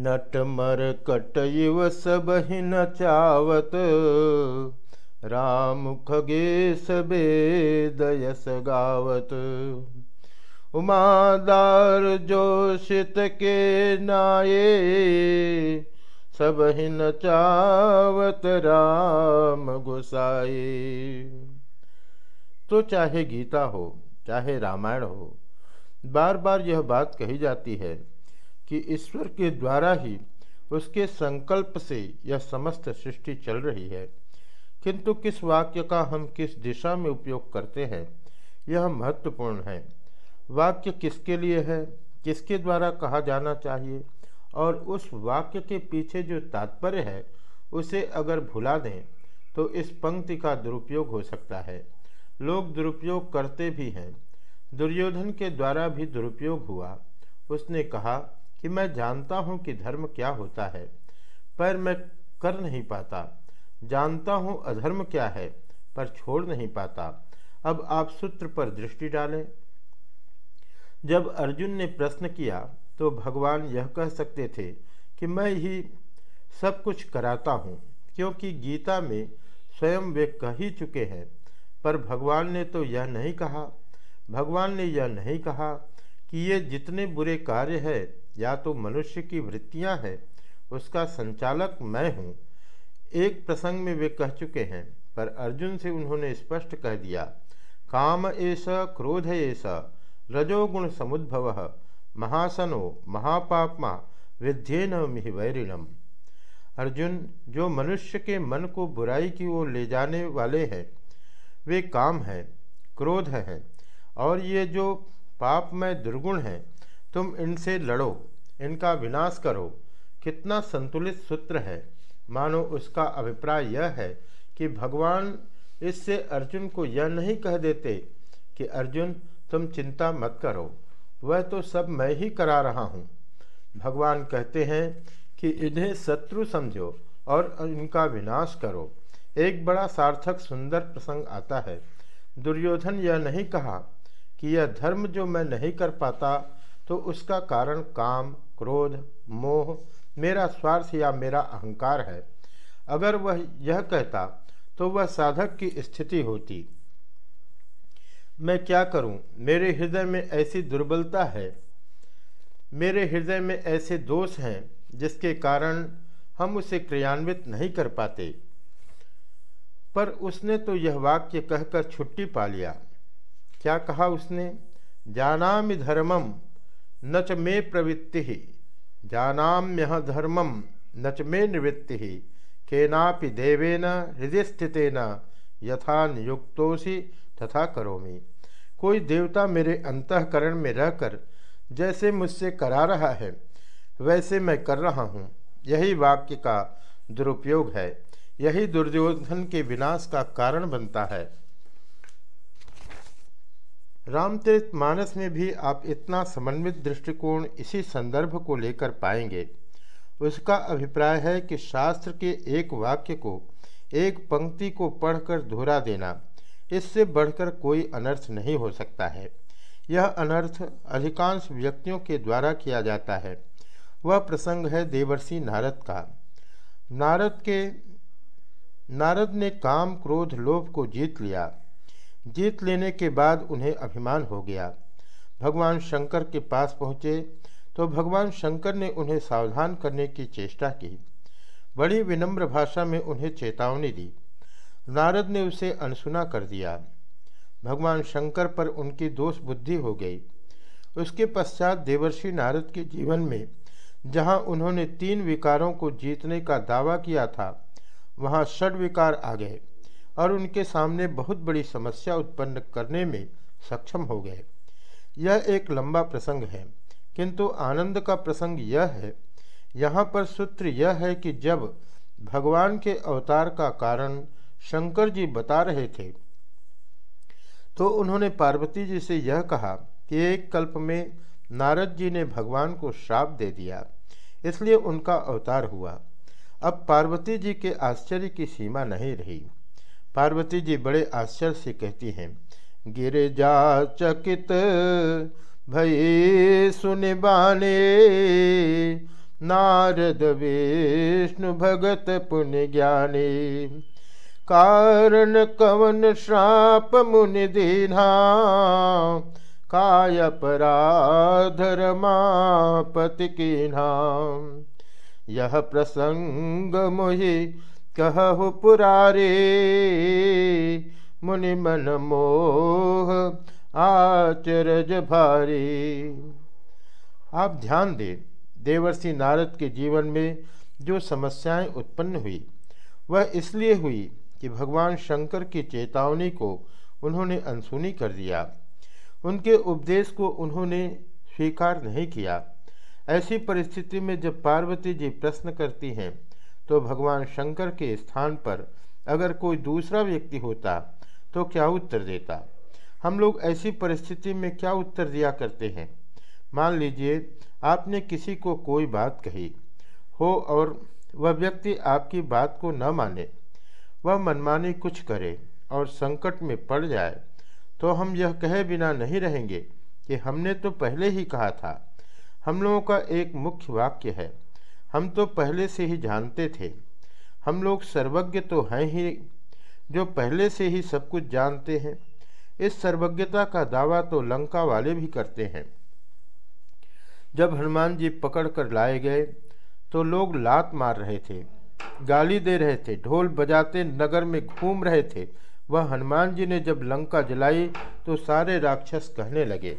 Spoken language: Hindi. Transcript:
नटमर कटयुव सब ही नचावत राम खगेश बेदयस गावत। उमादार जोशित के नाये, सब नचावत राम गुसाए तो चाहे गीता हो, चाहे रामायण हो, बार बार यह बात कही जाती है कि ईश्वर के द्वारा ही उसके संकल्प से यह समस्त सृष्टि चल रही है। किंतु किस वाक्य का हम किस दिशा में उपयोग करते हैं, यह महत्वपूर्ण है। वाक्य किसके लिए है, किसके द्वारा कहा जाना चाहिए, और उस वाक्य के पीछे जो तात्पर्य है, उसे अगर भुला दें तो इस पंक्ति का दुरुपयोग हो सकता है। लोग दुरुपयोग करते भी हैं। दुर्योधन के द्वारा भी दुरुपयोग हुआ। उसने कहा कि मैं जानता हूँ कि धर्म क्या होता है, पर मैं कर नहीं पाता। जानता हूँ अधर्म क्या है, पर छोड़ नहीं पाता। अब आप सूत्र पर दृष्टि डालें। जब अर्जुन ने प्रश्न किया तो भगवान यह कह सकते थे कि मैं ही सब कुछ कराता हूँ, क्योंकि गीता में स्वयं वे कह ही चुके हैं। पर भगवान ने तो यह नहीं कहा। भगवान ने यह नहीं कहा कि ये जितने बुरे कार्य है या तो मनुष्य की वृत्तियाँ हैं, उसका संचालक मैं हूँ। एक प्रसंग में वे कह चुके हैं, पर अर्जुन से उन्होंने स्पष्ट कह दिया, काम ऐसा क्रोध ऐसा रजोगुण समुद्भव, महासनो, महापापमा, विध्येन मिहिवैरिणम अर्जुन, जो मनुष्य के मन को बुराई की ओर ले जाने वाले हैं, वे काम हैं, क्रोध हैं, और ये जो पापमय दुर्गुण हैं तुम इनसे लड़ो, इनका विनाश करो। कितना संतुलित सूत्र है। मानो उसका अभिप्राय यह है कि भगवान इससे अर्जुन को यह नहीं कह देते कि अर्जुन, तुम चिंता मत करो, वह तो सब मैं ही करा रहा हूँ। भगवान कहते हैं कि इन्हें शत्रु समझो और इनका विनाश करो। एक बड़ा सार्थक सुंदर प्रसंग आता है। दुर्योधन यह नहीं कहा कि यह धर्म जो मैं नहीं कर पाता तो उसका कारण काम, क्रोध, मोह, मेरा स्वार्थ या मेरा अहंकार है। अगर वह यह कहता तो वह साधक की स्थिति होती। मैं क्या करूँ? मेरे हृदय में ऐसी दुर्बलता है। मेरे हृदय में ऐसे दोष हैं, जिसके कारण हम उसे क्रियान्वित नहीं कर पाते। पर उसने तो यह वाक्य कहकर छुट्टी पा लिया। क्या कहा उसने? जानामि धर्मम। न च मे प्रवृत्ति। जानाम्य धर्मम न च मे निवृत्ति। केनापि देवेन हृदय स्थितेन यथा नियुक्तोसी तथा करोमि। कोई देवता मेरे अंतकरण में रहकर जैसे मुझसे करा रहा है, वैसे मैं कर रहा हूँ। यही वाक्य का दुरुपयोग है। यही दुर्योधन के विनाश का कारण बनता है। रामचरित मानस में भी आप इतना समन्वित दृष्टिकोण इसी संदर्भ को लेकर पाएँगे। उसका अभिप्राय है कि शास्त्र के एक वाक्य को, एक पंक्ति को पढ़कर दोहरा देना, इससे बढ़कर कोई अनर्थ नहीं हो सकता है। यह अनर्थ अधिकांश व्यक्तियों के द्वारा किया जाता है। वह प्रसंग है देवर्षि नारद का। नारद के, नारद ने काम, क्रोध, लोभ को जीत लिया। जीत लेने के बाद उन्हें अभिमान हो गया। भगवान शंकर के पास पहुँचे तो भगवान शंकर ने उन्हें सावधान करने की चेष्टा की। बड़ी विनम्र भाषा में उन्हें चेतावनी दी। नारद ने उसे अनसुना कर दिया। भगवान शंकर पर उनकी दोष बुद्धि हो गई। उसके पश्चात देवर्षि नारद के जीवन में, जहाँ उन्होंने तीन विकारों को जीतने का दावा किया था, वहाँ षड विकार आ गए। और उनके सामने बहुत बड़ी समस्या उत्पन्न करने में सक्षम हो गए। यह एक लंबा प्रसंग है, किंतु आनंद का प्रसंग यह है। यहाँ पर सूत्र यह है कि जब भगवान के अवतार का कारण शंकर जी बता रहे थे तो उन्होंने पार्वती जी से यह कहा कि एक कल्प में नारद जी ने भगवान को श्राप दे दिया, इसलिए उनका अवतार हुआ। अब पार्वती जी के आश्चर्य की सीमा नहीं रही। पार्वती जी बड़े आश्चर्य से कहती हैं गिरजा चकित भये सुन बाने। नारद विष्णु भगत पुण्य ज्ञानी। कारण कवन श्राप मुनि दीना काय पराधर्मापति की नाम यह प्रसंग मोहि कहु पुरारे मुनि मन मोह आचरज भारी। आप ध्यान दें, देवर्षि नारद के जीवन में जो समस्याएँ उत्पन्न हुई, वह इसलिए हुई कि भगवान शंकर की चेतावनी को उन्होंने अनसुनी कर दिया। उनके उपदेश को उन्होंने स्वीकार नहीं किया। ऐसी परिस्थिति में जब पार्वती जी प्रश्न करती हैं तो भगवान शंकर के स्थान पर अगर कोई दूसरा व्यक्ति होता तो क्या उत्तर देता? हम लोग ऐसी परिस्थिति में क्या उत्तर दिया करते हैं? मान लीजिए, आपने किसी को कोई बात कही, हो और वह व्यक्ति आपकी बात को न माने, वह मनमानी कुछ करे और संकट में पड़ जाए तो हम यह कहे बिना नहीं रहेंगे कि हमने तो पहले ही कहा था। हम लोगों का एक मुख्य वाक्य है हम तो पहले से ही जानते थे। हम लोग सर्वज्ञ तो हैं ही, जो पहले से ही सब कुछ जानते हैं। इस सर्वज्ञता का दावा तो लंका वाले भी करते हैं। जब हनुमान जी पकड़ कर लाए गए तो लोग लात मार रहे थे, गाली दे रहे थे, ढोल बजाते नगर में घूम रहे थे। वह हनुमान जी ने जब लंका जलाई तो सारे राक्षस कहने लगे।